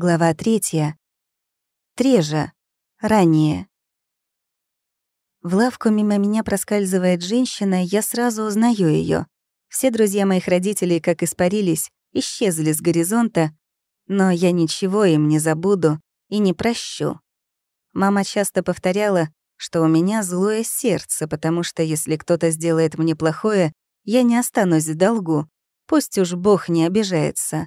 Глава третья. Трежа. Ранее. В лавку мимо меня проскальзывает женщина, я сразу узнаю ее. Все друзья моих родителей, как испарились, исчезли с горизонта, но я ничего им не забуду и не прощу. Мама часто повторяла, что у меня злое сердце, потому что если кто-то сделает мне плохое, я не останусь в долгу, пусть уж Бог не обижается.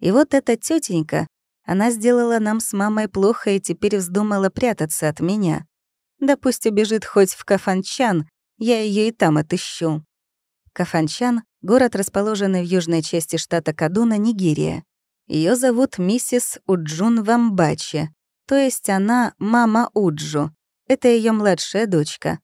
И вот эта тетенька она сделала нам с мамой плохо и теперь вздумала прятаться от меня. Да пусть убежит хоть в Кафанчан, я ее и там отыщу. Кафанчан — город, расположенный в южной части штата Кадуна, Нигерия. Ее зовут миссис Уджун Вамбачи, то есть она мама Уджу. Это ее младшая дочка.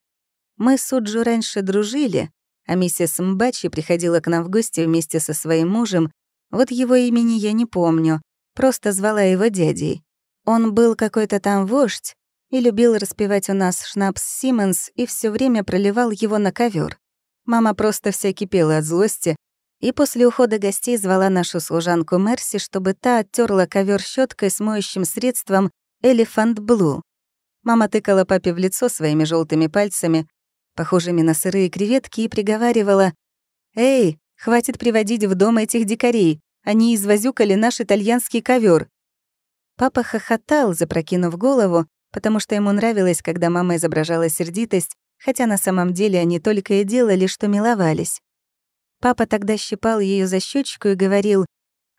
Мы с Уджу раньше дружили, а миссис Мбачи приходила к нам в гости вместе со своим мужем, вот его имени я не помню, Просто звала его дядей. Он был какой-то там вождь и любил распевать у нас шнапс Симмонс и все время проливал его на ковер. Мама просто вся кипела от злости и после ухода гостей звала нашу служанку Мерси, чтобы та оттерла ковер щеткой с моющим средством «Элефант Блу». Мама тыкала папе в лицо своими желтыми пальцами, похожими на сырые креветки, и приговаривала «Эй, хватит приводить в дом этих дикарей, они извозюкали наш итальянский ковер. Папа хохотал, запрокинув голову, потому что ему нравилось, когда мама изображала сердитость, хотя на самом деле они только и делали, что миловались. Папа тогда щипал ее за щечку и говорил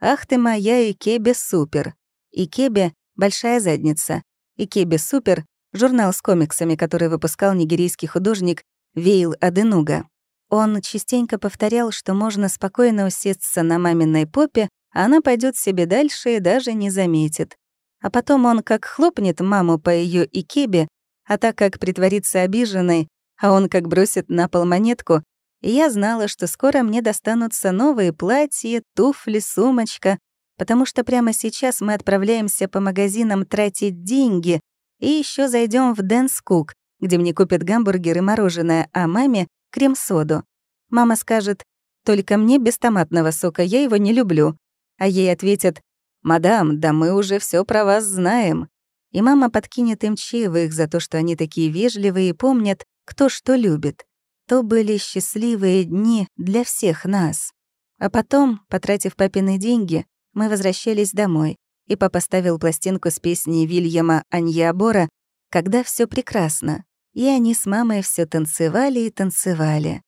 «Ах ты моя Икебе супер!» Икебе — большая задница. Икебе супер — журнал с комиксами, который выпускал нигерийский художник Вейл Аденуга. Он частенько повторял, что можно спокойно усесться на маминой попе, а она пойдет себе дальше и даже не заметит. А потом он как хлопнет маму по ее икебе, а так как притворится обиженной, а он как бросит на пол монетку, и я знала, что скоро мне достанутся новые платья, туфли, сумочка, потому что прямо сейчас мы отправляемся по магазинам тратить деньги и еще зайдем в Дэнс Кук, где мне купят гамбургер и мороженое, а маме крем-соду. Мама скажет, «Только мне без томатного сока, я его не люблю». А ей ответят, «Мадам, да мы уже все про вас знаем». И мама подкинет им чаевых за то, что они такие вежливые и помнят, кто что любит. То были счастливые дни для всех нас. А потом, потратив папины деньги, мы возвращались домой, и папа ставил пластинку с песней Вильяма Аньябора «Когда все прекрасно» и они с мамой все танцевали и танцевали.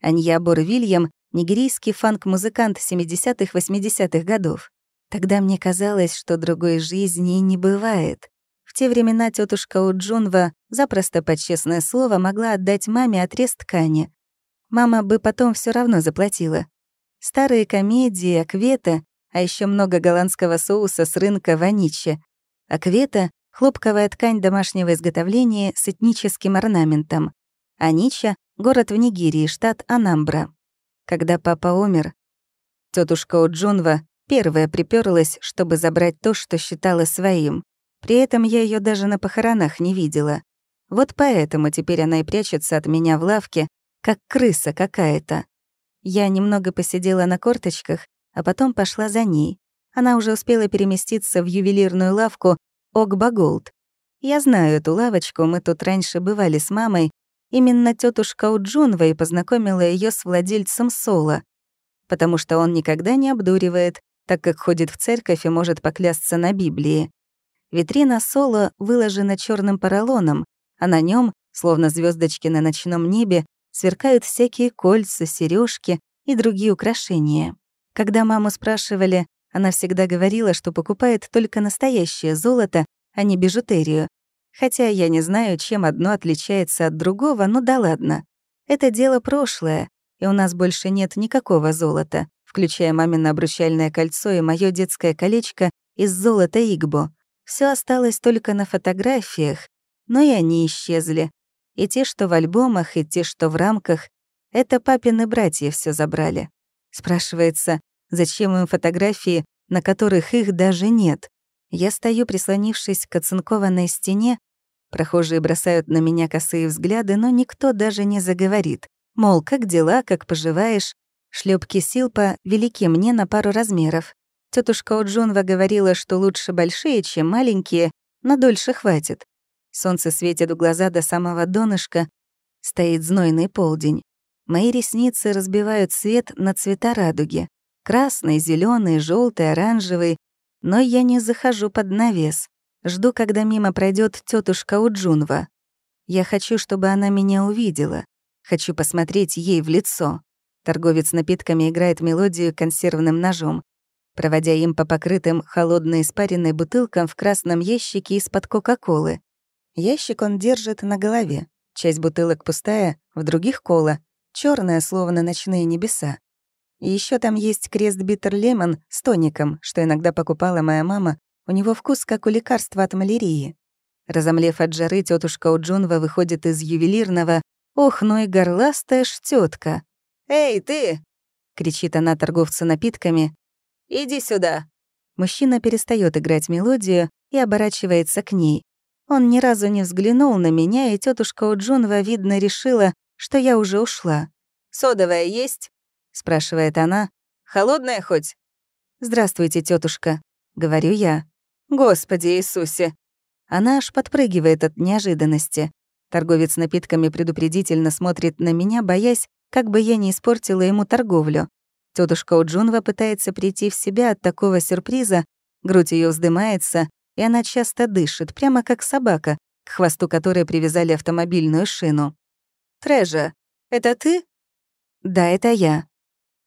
Аньябор Вильям — нигерийский фанк-музыкант 70-х-80-х годов. Тогда мне казалось, что другой жизни не бывает. В те времена тетушка Уджунва запросто под честное слово могла отдать маме отрез ткани. Мама бы потом все равно заплатила. Старые комедии, аквета, а еще много голландского соуса с рынка ваничи. Аквета хлопковая ткань домашнего изготовления с этническим орнаментом. Анича — город в Нигерии, штат Анамбра. Когда папа умер, тетушка Уджунва первая приперлась, чтобы забрать то, что считала своим. При этом я ее даже на похоронах не видела. Вот поэтому теперь она и прячется от меня в лавке, как крыса какая-то. Я немного посидела на корточках, а потом пошла за ней. Она уже успела переместиться в ювелирную лавку Огба Голд. Я знаю эту лавочку, мы тут раньше бывали с мамой. Именно тетушка Уджунва и познакомила ее с владельцем Сола, потому что он никогда не обдуривает, так как ходит в церковь и может поклясться на Библии. Витрина Сола выложена черным поролоном, а на нем, словно звездочки на ночном небе, сверкают всякие кольца, сережки и другие украшения. Когда маму спрашивали, она всегда говорила, что покупает только настоящее золото, а не бижутерию. Хотя я не знаю, чем одно отличается от другого, но да ладно. Это дело прошлое, и у нас больше нет никакого золота, включая мамино обручальное кольцо и мое детское колечко из золота Игбо. Все осталось только на фотографиях, но и они исчезли. И те, что в альбомах, и те, что в рамках. Это папины братья все забрали. Спрашивается, Зачем им фотографии, на которых их даже нет? Я стою, прислонившись к оцинкованной стене. Прохожие бросают на меня косые взгляды, но никто даже не заговорит. Мол, как дела, как поживаешь? Шлепки Силпа велики мне на пару размеров. Тетушка Уджунва говорила, что лучше большие, чем маленькие, но дольше хватит. Солнце светит в глаза до самого донышка. Стоит знойный полдень. Мои ресницы разбивают свет на цвета радуги. Красный, зеленый, желтый, оранжевый. Но я не захожу под навес. Жду, когда мимо пройдет тетушка Уджунва. Я хочу, чтобы она меня увидела. Хочу посмотреть ей в лицо. Торговец напитками играет мелодию консервным ножом, проводя им по покрытым холодной испаренной бутылкам в красном ящике из-под Кока-Колы. Ящик он держит на голове. Часть бутылок пустая, в других — кола, черная, словно ночные небеса. Еще там есть крест Биттер Лемон с тоником, что иногда покупала моя мама. У него вкус, как у лекарства от малярии. Разомлев от жары, тетушка Уджунва выходит из ювелирного. «Ох, ну и горластая ж тетка. «Эй, ты!» — кричит она торговцу напитками. «Иди сюда!» Мужчина перестает играть мелодию и оборачивается к ней. Он ни разу не взглянул на меня, и тетушка Уджунва, видно, решила, что я уже ушла. «Содовая есть?» — спрашивает она. «Холодная хоть?» «Здравствуйте, тетушка, говорю я. «Господи Иисусе!» Она аж подпрыгивает от неожиданности. Торговец напитками предупредительно смотрит на меня, боясь, как бы я не испортила ему торговлю. Тетушка Уджунва пытается прийти в себя от такого сюрприза, грудь ее вздымается, и она часто дышит, прямо как собака, к хвосту которой привязали автомобильную шину. «Трежа, это ты?» «Да, это я».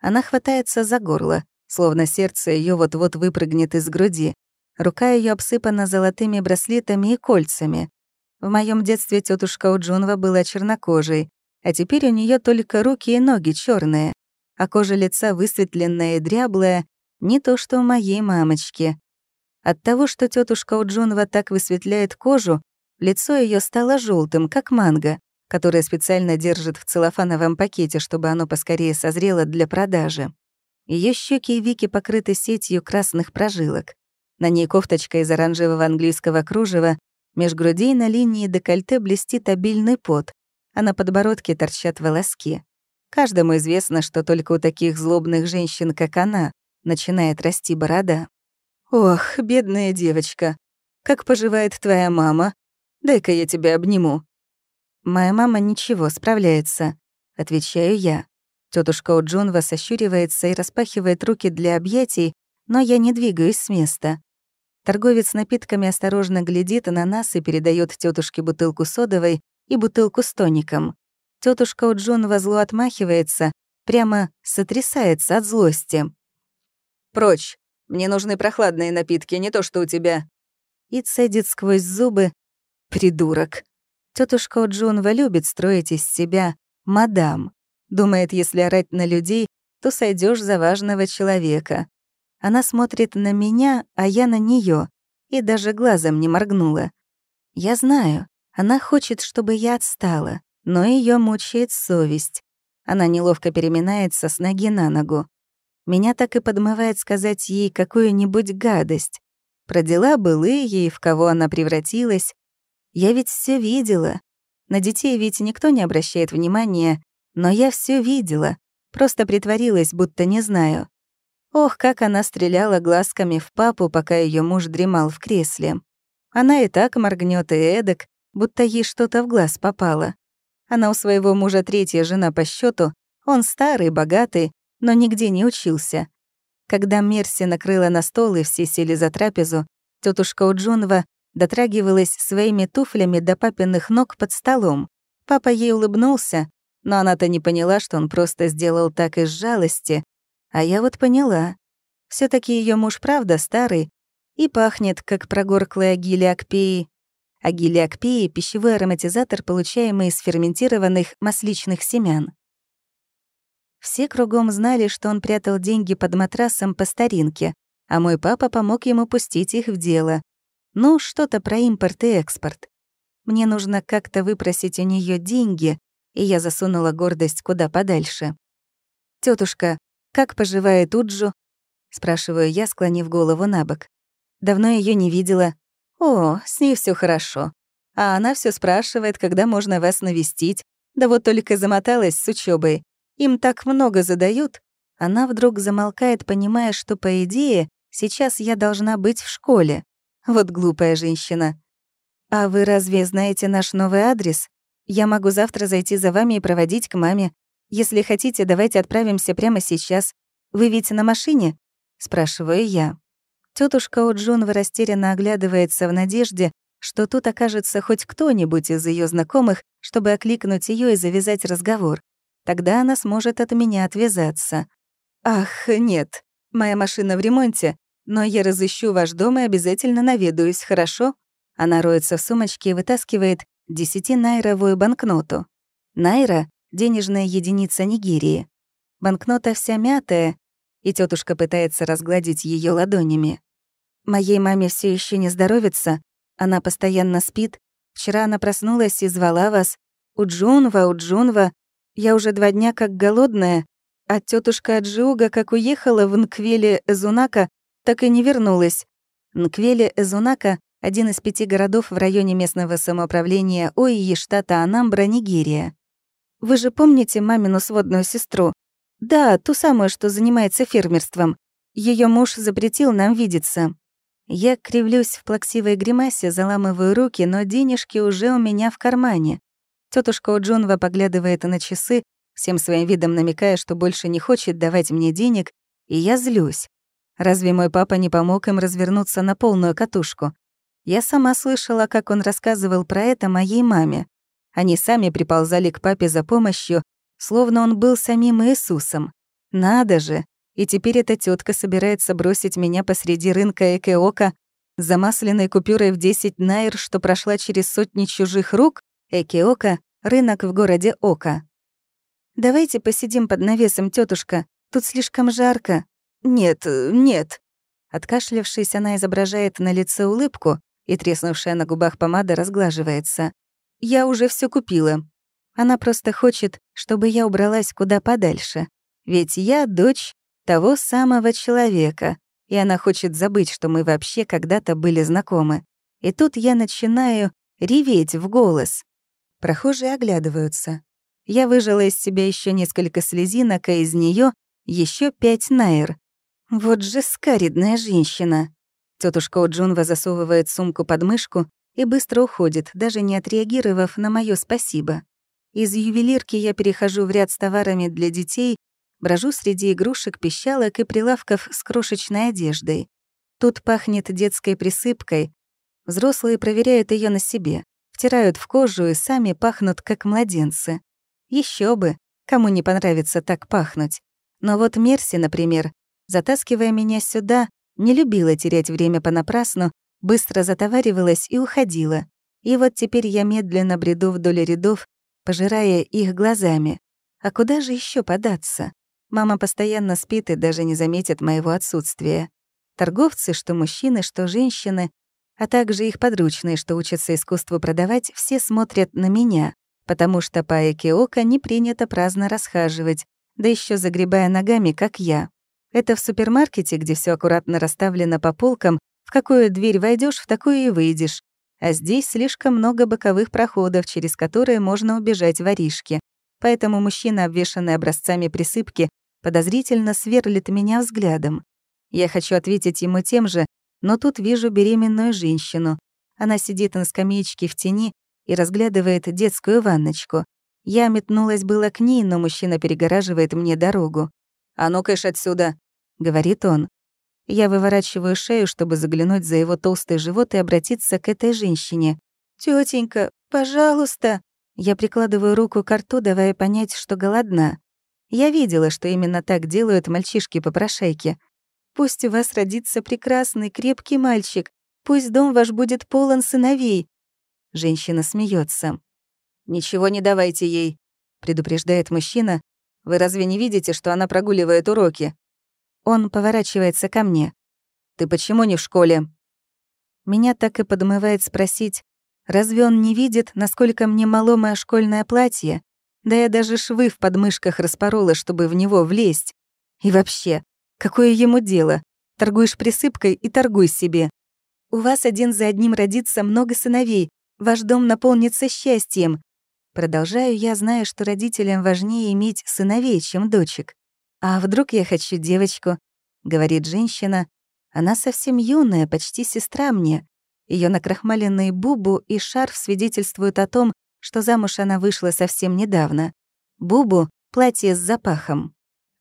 Она хватается за горло, словно сердце ее вот-вот выпрыгнет из груди. Рука ее обсыпана золотыми браслетами и кольцами. В моем детстве тетушка Уджунва была чернокожей, а теперь у нее только руки и ноги черные, а кожа лица высветленная и дряблая, не то что у моей мамочки. От того, что тетушка Уджунова так высветляет кожу, лицо ее стало желтым, как манго, которое специально держит в целлофановом пакете, чтобы оно поскорее созрело для продажи. Ее щеки и веки покрыты сетью красных прожилок. На ней кофточка из оранжевого английского кружева, меж грудей на линии декольте блестит обильный пот, а на подбородке торчат волоски. Каждому известно, что только у таких злобных женщин, как она, начинает расти борода. «Ох, бедная девочка, как поживает твоя мама? Дай-ка я тебя обниму». «Моя мама ничего, справляется», — отвечаю я. Тетушка Уджунва сощуривается и распахивает руки для объятий, но я не двигаюсь с места. Торговец напитками осторожно глядит на нас и передает тетушке бутылку содовой, и бутылку с тоником. Тетушка во зло отмахивается, прямо сотрясается от злости. «Прочь! Мне нужны прохладные напитки, не то что у тебя!» И цедит сквозь зубы. «Придурок!» Тетушка Джонва любит строить из себя мадам. Думает, если орать на людей, то сойдешь за важного человека. Она смотрит на меня, а я на нее, и даже глазом не моргнула. Я знаю, она хочет, чтобы я отстала, но ее мучает совесть. Она неловко переминается с ноги на ногу. Меня так и подмывает сказать ей какую-нибудь гадость. Про дела былые ей, в кого она превратилась. Я ведь все видела. На детей ведь никто не обращает внимания, но я все видела. Просто притворилась, будто не знаю. Ох, как она стреляла глазками в папу, пока ее муж дремал в кресле. Она и так моргнет и эдак, будто ей что-то в глаз попало. Она у своего мужа третья жена по счету, он старый, богатый, но нигде не учился. Когда Мерси накрыла на стол и все сели за трапезу, тетушка Уджунова дотрагивалась своими туфлями до папиных ног под столом. Папа ей улыбнулся, но она-то не поняла, что он просто сделал так из жалости. А я вот поняла. все таки ее муж правда старый и пахнет, как прогорклая гилия акпеи, а гелиокпеи — пищевой ароматизатор, получаемый из ферментированных масличных семян. Все кругом знали, что он прятал деньги под матрасом по старинке, а мой папа помог ему пустить их в дело. Ну, что-то про импорт и экспорт. Мне нужно как-то выпросить у нее деньги, и я засунула гордость куда подальше. Тетушка, как поживает Уджу?» — спрашиваю я, склонив голову на бок. Давно ее не видела. «О, с ней все хорошо. А она все спрашивает, когда можно вас навестить. Да вот только замоталась с учебой. Им так много задают». Она вдруг замолкает, понимая, что, по идее, Сейчас я должна быть в школе. Вот глупая женщина. А вы разве знаете наш новый адрес? Я могу завтра зайти за вами и проводить к маме. Если хотите, давайте отправимся прямо сейчас. Вы ведь на машине?» — спрашиваю я. Тетушка О'Джунва растерянно оглядывается в надежде, что тут окажется хоть кто-нибудь из ее знакомых, чтобы окликнуть ее и завязать разговор. Тогда она сможет от меня отвязаться. «Ах, нет, моя машина в ремонте, но я разыщу ваш дом и обязательно наведаюсь, хорошо?» Она роется в сумочке и вытаскивает десятинайровую банкноту. Найра — денежная единица Нигерии. Банкнота вся мятая, и тетушка пытается разгладить ее ладонями. Моей маме все еще не здоровится, она постоянно спит. Вчера она проснулась и звала вас. «Уджунва, Уджунва». Я уже два дня как голодная, а тетушка Аджиуга как уехала в Нквеле Эзунака, так и не вернулась. Нквеле Эзунака — один из пяти городов в районе местного самоуправления Оии, штата Анамбра, Нигерия. Вы же помните мамину сводную сестру? Да, ту самую, что занимается фермерством. Ее муж запретил нам видеться. Я кривлюсь в плаксивой гримасе, заламываю руки, но денежки уже у меня в кармане. Тетушка О'Джунва поглядывает на часы, всем своим видом намекая, что больше не хочет давать мне денег, и я злюсь. Разве мой папа не помог им развернуться на полную катушку? Я сама слышала, как он рассказывал про это моей маме. Они сами приползали к папе за помощью, словно он был самим Иисусом. Надо же! И теперь эта тетка собирается бросить меня посреди рынка Экеока за масляной купюрой в 10 найр, что прошла через сотни чужих рук? Экеока — рынок в городе Ока. «Давайте посидим под навесом, тетушка. Тут слишком жарко». «Нет, нет». Откашлявшись, она изображает на лице улыбку, и треснувшая на губах помада разглаживается. «Я уже все купила. Она просто хочет, чтобы я убралась куда подальше. Ведь я дочь того самого человека, и она хочет забыть, что мы вообще когда-то были знакомы. И тут я начинаю реветь в голос. Прохожие оглядываются. Я выжила из себя еще несколько слезинок, а из нее еще пять найр. Вот же скаридная женщина. Тетушка О'Джунва засовывает сумку под мышку и быстро уходит, даже не отреагировав на мое спасибо. Из ювелирки я перехожу в ряд с товарами для детей, брожу среди игрушек, пищалок и прилавков с крошечной одеждой. Тут пахнет детской присыпкой. Взрослые проверяют ее на себе, втирают в кожу и сами пахнут, как младенцы. Еще бы, кому не понравится так пахнуть. Но вот Мерси, например, затаскивая меня сюда, не любила терять время понапрасну, быстро затоваривалась и уходила. И вот теперь я медленно бреду вдоль рядов, пожирая их глазами. А куда же еще податься? Мама постоянно спит и даже не заметит моего отсутствия. Торговцы, что мужчины, что женщины, а также их подручные, что учатся искусству продавать, все смотрят на меня, потому что по Экиока не принято праздно расхаживать, да еще загребая ногами, как я. Это в супермаркете, где все аккуратно расставлено по полкам, в какую дверь войдешь, в такую и выйдешь, а здесь слишком много боковых проходов, через которые можно убежать воришки. Поэтому мужчина, обвешанный образцами присыпки, подозрительно сверлит меня взглядом. Я хочу ответить ему тем же, но тут вижу беременную женщину. Она сидит на скамеечке в тени и разглядывает детскую ванночку. Я метнулась было к ней, но мужчина перегораживает мне дорогу. «А ну кэш отсюда!» — говорит он. Я выворачиваю шею, чтобы заглянуть за его толстый живот и обратиться к этой женщине. Тетенька, пожалуйста!» Я прикладываю руку к рту, давая понять, что голодна. Я видела, что именно так делают мальчишки-попрошайки. Пусть у вас родится прекрасный, крепкий мальчик. Пусть дом ваш будет полон сыновей. Женщина смеется. «Ничего не давайте ей», — предупреждает мужчина. «Вы разве не видите, что она прогуливает уроки? Он поворачивается ко мне. «Ты почему не в школе?» Меня так и подмывает спросить, разве он не видит, насколько мне мало мое школьное платье? Да я даже швы в подмышках распорола, чтобы в него влезть. И вообще, какое ему дело? Торгуешь присыпкой и торгуй себе. У вас один за одним родится много сыновей, ваш дом наполнится счастьем. Продолжаю я, зная, что родителям важнее иметь сыновей, чем дочек. «А вдруг я хочу девочку?» — говорит женщина. Она совсем юная, почти сестра мне. Ее накрахмаленные бубу и шарф свидетельствуют о том, что замуж она вышла совсем недавно. Бубу — платье с запахом.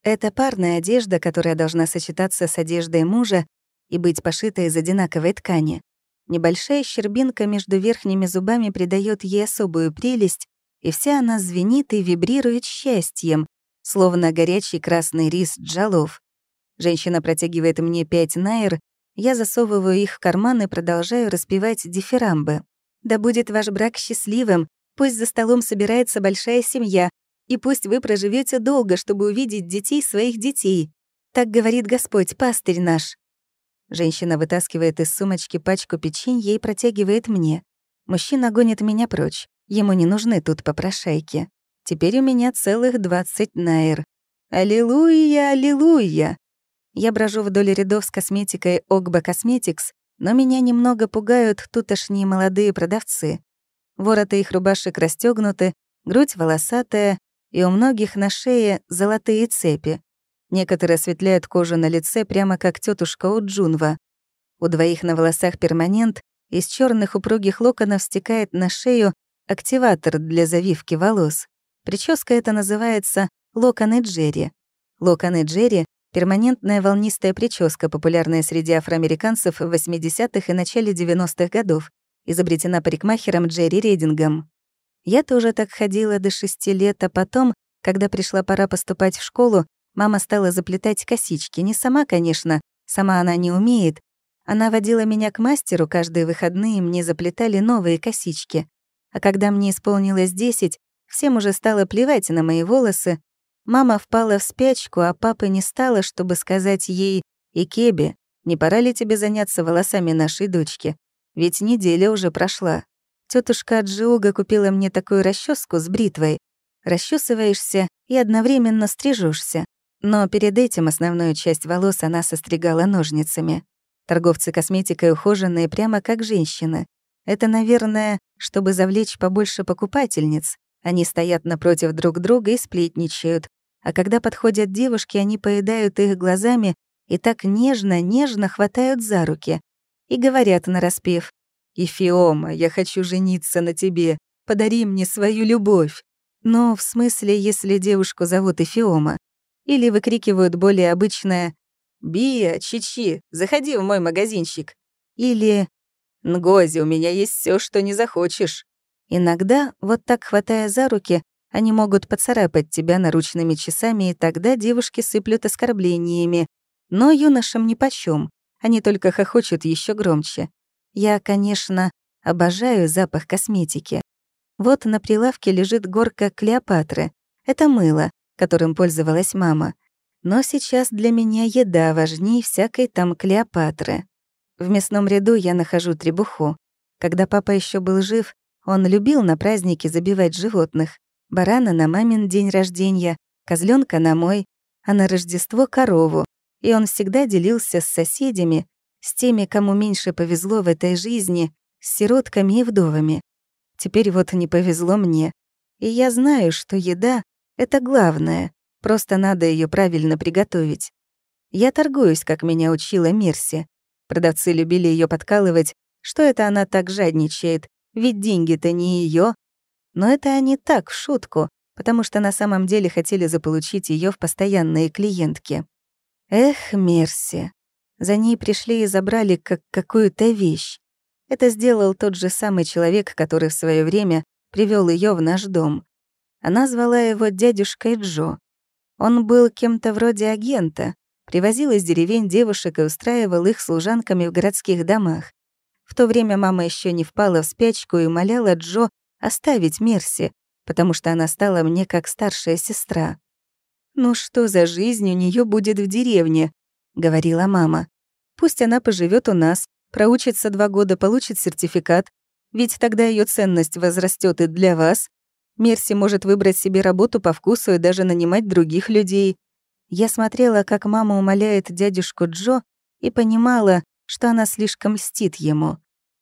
Это парная одежда, которая должна сочетаться с одеждой мужа и быть пошита из одинаковой ткани. Небольшая щербинка между верхними зубами придает ей особую прелесть, и вся она звенит и вибрирует счастьем, словно горячий красный рис джалов. Женщина протягивает мне пять найр, я засовываю их в карман и продолжаю распевать дифирамбы. «Да будет ваш брак счастливым, пусть за столом собирается большая семья, и пусть вы проживете долго, чтобы увидеть детей своих детей. Так говорит Господь, пастырь наш». Женщина вытаскивает из сумочки пачку печенья и протягивает мне. Мужчина гонит меня прочь. Ему не нужны тут попрошайки. Теперь у меня целых 20 найр. Аллилуйя, аллилуйя! Я брожу вдоль рядов с косметикой Огба Косметикс, но меня немного пугают тутошние молодые продавцы. Вороты их рубашек расстёгнуты, грудь волосатая, и у многих на шее золотые цепи. Некоторые осветляют кожу на лице, прямо как тетушка у Джунва. У двоих на волосах перманент, из черных упругих локонов стекает на шею активатор для завивки волос. Прическа эта называется «локоны Джерри». Локоны Джерри — перманентная волнистая прическа, популярная среди афроамериканцев в 80-х и начале 90-х годов, изобретена парикмахером Джерри Рейдингом. Я тоже так ходила до шести лет, а потом, когда пришла пора поступать в школу, мама стала заплетать косички. Не сама, конечно, сама она не умеет. Она водила меня к мастеру, каждые выходные мне заплетали новые косички. А когда мне исполнилось 10, всем уже стало плевать на мои волосы. Мама впала в спячку, а папы не стало, чтобы сказать ей «Икеби, не пора ли тебе заняться волосами нашей дочки? Ведь неделя уже прошла». Тетушка Джиога купила мне такую расческу с бритвой. Расчесываешься и одновременно стрижешься. Но перед этим основную часть волос она состригала ножницами. Торговцы косметикой ухоженные прямо как женщины. Это, наверное, чтобы завлечь побольше покупательниц. Они стоят напротив друг друга и сплетничают. А когда подходят девушки, они поедают их глазами и так нежно-нежно хватают за руки. И говорят нараспев. «Ифиома, я хочу жениться на тебе. Подари мне свою любовь». Но в смысле, если девушку зовут Ифиома. Или выкрикивают более обычное «Бия, Чичи, заходи в мой магазинчик». Или Нгози, у меня есть все, что не захочешь. Иногда, вот так хватая за руки, они могут поцарапать тебя наручными часами, и тогда девушки сыплют оскорблениями. Но юношам нипочём, они только хохочут еще громче. Я, конечно, обожаю запах косметики. Вот на прилавке лежит горка Клеопатры. Это мыло, которым пользовалась мама. Но сейчас для меня еда важнее всякой там Клеопатры. В мясном ряду я нахожу требуху. Когда папа еще был жив, он любил на праздники забивать животных. Барана на мамин день рождения, козленка на мой, а на Рождество — корову. И он всегда делился с соседями, с теми, кому меньше повезло в этой жизни, с сиротками и вдовами. Теперь вот не повезло мне. И я знаю, что еда — это главное, просто надо ее правильно приготовить. Я торгуюсь, как меня учила Мерси. Продавцы любили ее подкалывать, что это она так жадничает, ведь деньги-то не ее. Но это они так, в шутку, потому что на самом деле хотели заполучить ее в постоянные клиентки. Эх, Мерси. За ней пришли и забрали как какую-то вещь. Это сделал тот же самый человек, который в свое время привел ее в наш дом. Она звала его дядюшкой Джо. Он был кем-то вроде агента, привозил из деревень девушек и устраивал их служанками в городских домах. В то время мама еще не впала в спячку и умоляла Джо оставить Мерси, потому что она стала мне как старшая сестра. «Ну что за жизнь у нее будет в деревне?» — говорила мама. «Пусть она поживет у нас, проучится два года, получит сертификат, ведь тогда ее ценность возрастет и для вас. Мерси может выбрать себе работу по вкусу и даже нанимать других людей. Я смотрела, как мама умоляет дядюшку Джо, и понимала, что она слишком льстит ему.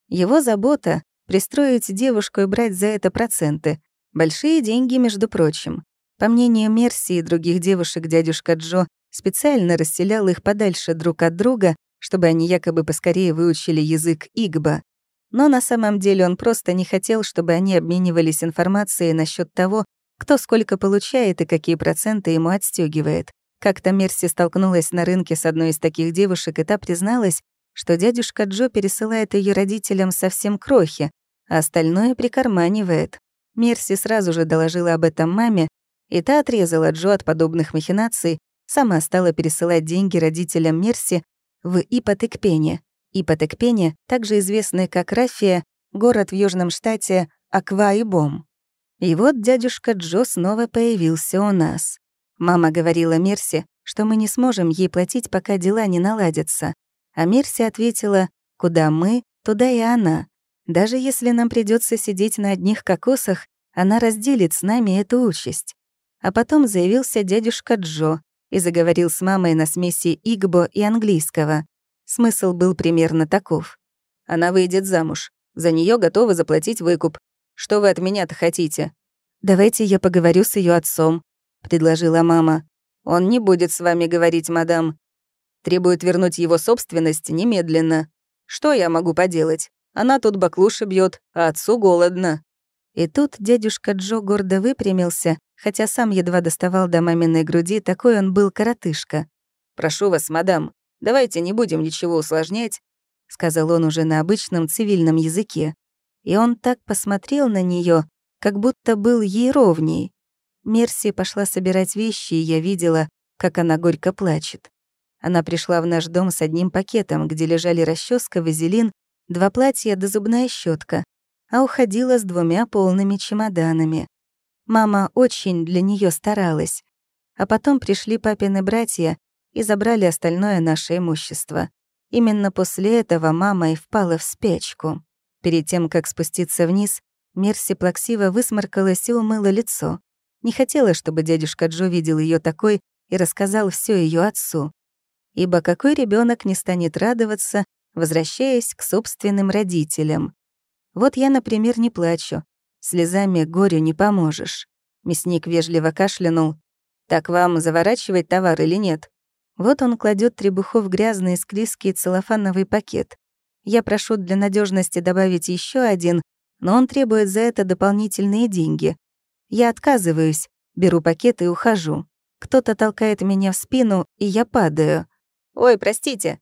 Его забота — пристроить девушку и брать за это проценты. Большие деньги, между прочим. По мнению Мерси и других девушек, дядюшка Джо специально расселял их подальше друг от друга, чтобы они якобы поскорее выучили язык Игба. Но на самом деле он просто не хотел, чтобы они обменивались информацией насчет того, кто сколько получает и какие проценты ему отстегивает. Как-то Мерси столкнулась на рынке с одной из таких девушек, и та призналась, что дядюшка Джо пересылает ее родителям совсем крохи, а остальное прикарманивает. Мерси сразу же доложила об этом маме, и та отрезала Джо от подобных махинаций, сама стала пересылать деньги родителям Мерси в Ипотекпене. Ипотекпене, также известный как Рафия, город в южном штате Аква-Ибом. И вот дядюшка Джо снова появился у нас. Мама говорила Мерси, что мы не сможем ей платить, пока дела не наладятся. А Мерси ответила, куда мы, туда и она. Даже если нам придется сидеть на одних кокосах, она разделит с нами эту участь. А потом заявился дядюшка Джо и заговорил с мамой на смеси игбо и английского. Смысл был примерно таков. Она выйдет замуж. За нее готовы заплатить выкуп. Что вы от меня-то хотите? Давайте я поговорю с ее отцом, предложила мама. Он не будет с вами говорить, мадам. Требует вернуть его собственность немедленно. Что я могу поделать? Она тут баклуши бьет, а отцу голодно. И тут дядюшка Джо гордо выпрямился, хотя сам едва доставал до маминой груди, такой он был коротышка. «Прошу вас, мадам, давайте не будем ничего усложнять», — сказал он уже на обычном цивильном языке. И он так посмотрел на нее, как будто был ей ровней. Мерси пошла собирать вещи, и я видела, как она горько плачет. Она пришла в наш дом с одним пакетом, где лежали расческа, вазелин, два платья да зубная щетка, а уходила с двумя полными чемоданами. Мама очень для нее старалась. А потом пришли папины братья и забрали остальное наше имущество. Именно после этого мама и впала в спячку. Перед тем, как спуститься вниз, Мерси плаксиво высморкалась и умыла лицо. Не хотела, чтобы дядюшка Джо видел ее такой и рассказал все ее отцу. Ибо какой ребенок не станет радоваться, возвращаясь к собственным родителям? Вот я, например, не плачу. Слезами горю не поможешь. Мясник вежливо кашлянул. «Так вам заворачивать товар или нет?» Вот он кладет требуху в грязный склизкий целлофановый пакет. Я прошу для надежности добавить еще один, но он требует за это дополнительные деньги. Я отказываюсь, беру пакет и ухожу. Кто-то толкает меня в спину, и я падаю. «Ой, простите!»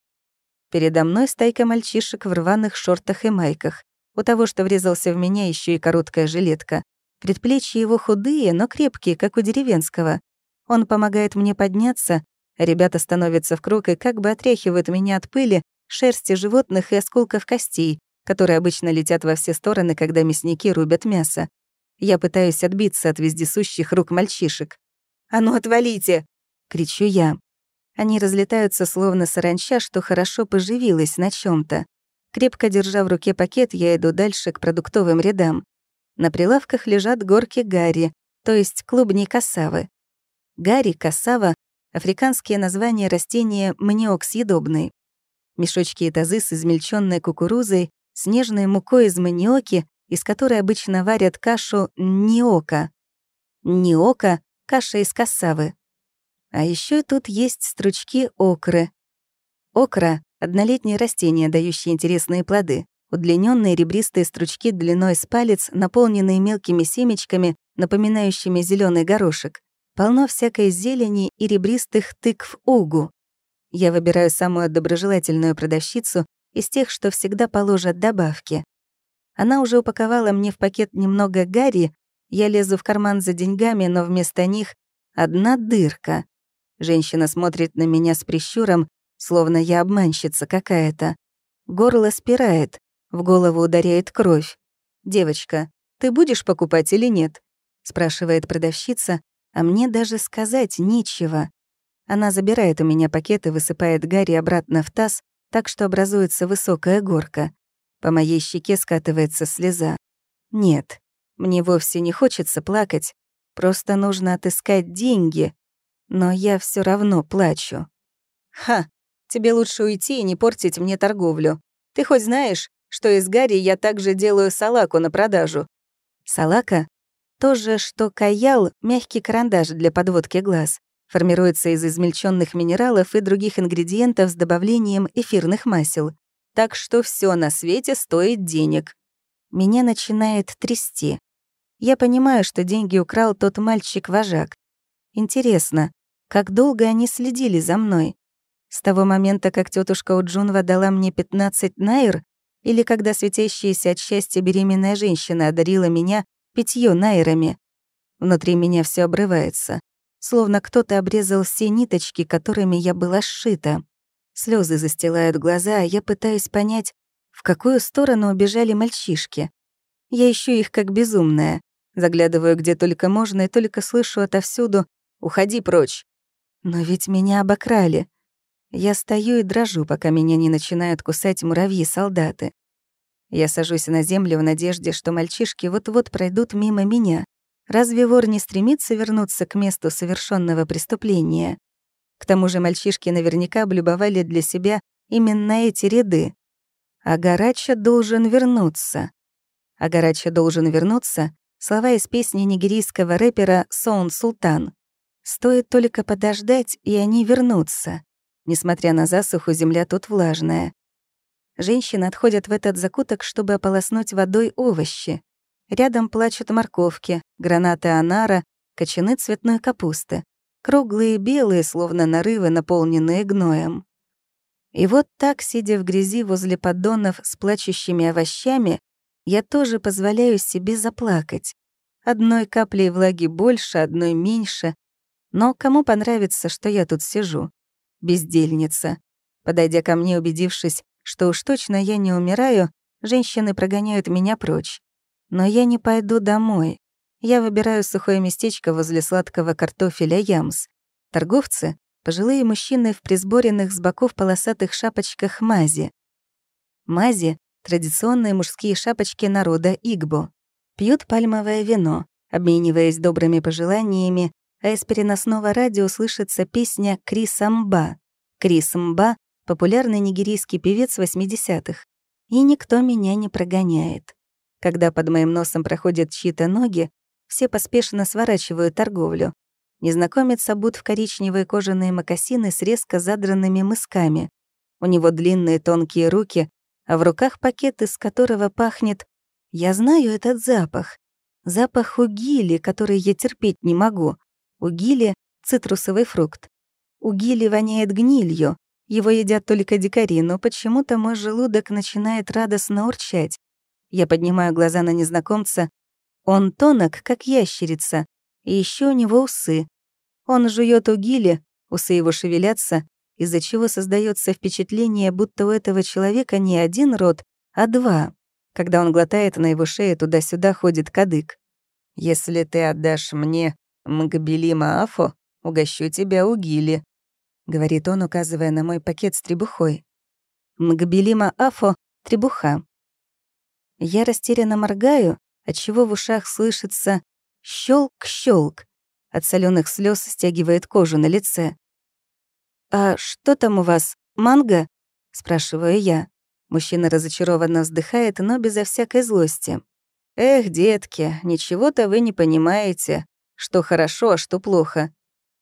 Передо мной стайка мальчишек в рваных шортах и майках. У того, что врезался в меня, еще и короткая жилетка. Предплечья его худые, но крепкие, как у деревенского. Он помогает мне подняться, ребята становятся в круг и как бы отряхивают меня от пыли, шерсти животных и осколков костей, которые обычно летят во все стороны, когда мясники рубят мясо. Я пытаюсь отбиться от вездесущих рук мальчишек. «А ну, отвалите!» — кричу я. Они разлетаются, словно саранча, что хорошо поживилась на чем то Крепко держа в руке пакет, я иду дальше к продуктовым рядам. На прилавках лежат горки гарри, то есть клубни кассавы. Гарри, кассава — африканские названия растения маниок съедобный. Мешочки и тазы с измельченной кукурузой, снежной мукой из маниоки, из которой обычно варят кашу ниока. Ниока — каша из кассавы. А еще тут есть стручки окры. Окра Однолетнее растение, дающее интересные плоды. Удлиненные ребристые стручки длиной с палец, наполненные мелкими семечками, напоминающими зеленый горошек. Полно всякой зелени и ребристых тыкв угу. Я выбираю самую доброжелательную продавщицу из тех, что всегда положат добавки. Она уже упаковала мне в пакет немного гарри, я лезу в карман за деньгами, но вместо них одна дырка. Женщина смотрит на меня с прищуром, словно я обманщица какая-то. Горло спирает, в голову ударяет кровь. «Девочка, ты будешь покупать или нет?» — спрашивает продавщица, а мне даже сказать нечего. Она забирает у меня пакет и высыпает Гарри обратно в таз, так что образуется высокая горка. По моей щеке скатывается слеза. Нет, мне вовсе не хочется плакать, просто нужно отыскать деньги, но я все равно плачу. «Ха, Тебе лучше уйти и не портить мне торговлю. Ты хоть знаешь, что из Гарри я также делаю салаку на продажу?» «Салака?» То же, что каял — мягкий карандаш для подводки глаз. Формируется из измельченных минералов и других ингредиентов с добавлением эфирных масел. Так что все на свете стоит денег. Меня начинает трясти. Я понимаю, что деньги украл тот мальчик-вожак. Интересно, как долго они следили за мной? С того момента, как тетушка Уджунва дала мне 15 найр, или когда светящаяся от счастья беременная женщина одарила меня пятью найрами. Внутри меня все обрывается, словно кто-то обрезал все ниточки, которыми я была сшита. Слезы застилают глаза, а я пытаюсь понять, в какую сторону убежали мальчишки. Я ищу их как безумная, заглядываю где только можно и только слышу отовсюду «Уходи прочь!». Но ведь меня обокрали. Я стою и дрожу, пока меня не начинают кусать муравьи-солдаты. Я сажусь на землю в надежде, что мальчишки вот-вот пройдут мимо меня. Разве вор не стремится вернуться к месту совершенного преступления? К тому же мальчишки наверняка облюбовали для себя именно эти ряды. А должен вернуться. А должен вернуться — слова из песни нигерийского рэпера «Сон Султан». Стоит только подождать, и они вернутся. Несмотря на засуху, земля тут влажная. Женщины отходят в этот закуток, чтобы ополоснуть водой овощи. Рядом плачут морковки, гранаты анара, кочаны цветной капусты. Круглые белые, словно нарывы, наполненные гноем. И вот так, сидя в грязи возле поддонов с плачущими овощами, я тоже позволяю себе заплакать. Одной каплей влаги больше, одной меньше. Но кому понравится, что я тут сижу? бездельница. Подойдя ко мне, убедившись, что уж точно я не умираю, женщины прогоняют меня прочь. Но я не пойду домой. Я выбираю сухое местечко возле сладкого картофеля ямс. Торговцы — пожилые мужчины в присборенных с боков полосатых шапочках мази. Мази — традиционные мужские шапочки народа Игбо. Пьют пальмовое вино, обмениваясь добрыми пожеланиями а из переносного радио слышится песня Крис Амба. Крис Мба — популярный нигерийский певец 80-х. И никто меня не прогоняет. Когда под моим носом проходят чьи-то ноги, все поспешно сворачивают торговлю. Незнакомец обут в коричневые кожаные мокасины с резко задранными мысками. У него длинные тонкие руки, а в руках пакет, из которого пахнет... Я знаю этот запах. Запах угили, который я терпеть не могу. У гили — цитрусовый фрукт. У гили воняет гнилью. Его едят только дикари, но почему-то мой желудок начинает радостно урчать. Я поднимаю глаза на незнакомца. Он тонок, как ящерица, и еще у него усы. Он жует угили, усы его шевелятся, из-за чего создается впечатление, будто у этого человека не один рот, а два. Когда он глотает, на его шее туда-сюда ходит кадык. «Если ты отдашь мне «Мгабелима Афо, угощу тебя у Гили», — говорит он, указывая на мой пакет с требухой. «Мгабелима Афо — требуха». Я растерянно моргаю, отчего в ушах слышится щелк-щелк. От соленых слез стягивает кожу на лице. «А что там у вас, манго?» — спрашиваю я. Мужчина разочарованно вздыхает, но безо всякой злости. «Эх, детки, ничего-то вы не понимаете что хорошо, а что плохо.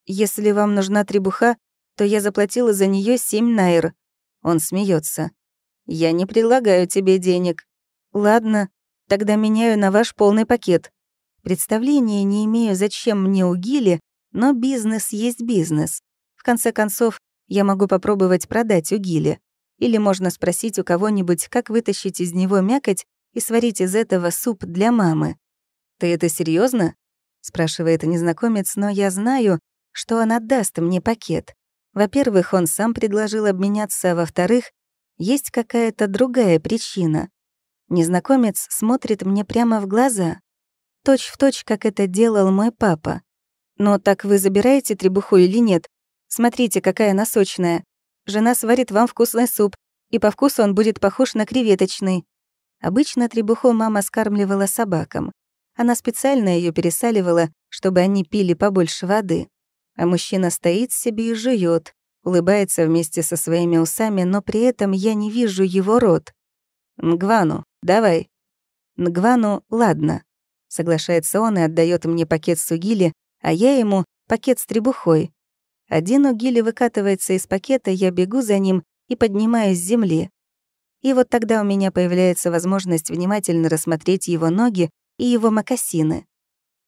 Если вам нужна требуха, то я заплатила за нее семь найр. Он смеется. Я не предлагаю тебе денег. Ладно, тогда меняю на ваш полный пакет. Представления не имею, зачем мне угили, но бизнес есть бизнес. В конце концов, я могу попробовать продать угили. Или можно спросить у кого-нибудь, как вытащить из него мякоть и сварить из этого суп для мамы. Ты это серьезно? спрашивает незнакомец, но я знаю, что он отдаст мне пакет. Во-первых, он сам предложил обменяться, а во-вторых, есть какая-то другая причина. Незнакомец смотрит мне прямо в глаза, точь в точь, как это делал мой папа. «Но так вы забираете требуху или нет? Смотрите, какая она сочная. Жена сварит вам вкусный суп, и по вкусу он будет похож на креветочный». Обычно требуху мама скармливала собакам. Она специально ее пересаливала, чтобы они пили побольше воды. А мужчина стоит себе и жует, улыбается вместе со своими усами, но при этом я не вижу его рот. «Нгвану, давай». «Нгвану, ладно». Соглашается он и отдает мне пакет сугили, а я ему пакет с требухой. Один у Гили выкатывается из пакета, я бегу за ним и поднимаюсь с земли. И вот тогда у меня появляется возможность внимательно рассмотреть его ноги и его мокасины.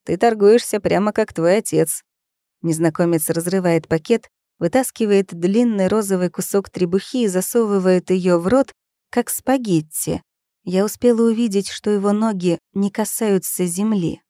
«Ты торгуешься прямо как твой отец». Незнакомец разрывает пакет, вытаскивает длинный розовый кусок требухи и засовывает ее в рот, как спагетти. Я успела увидеть, что его ноги не касаются земли.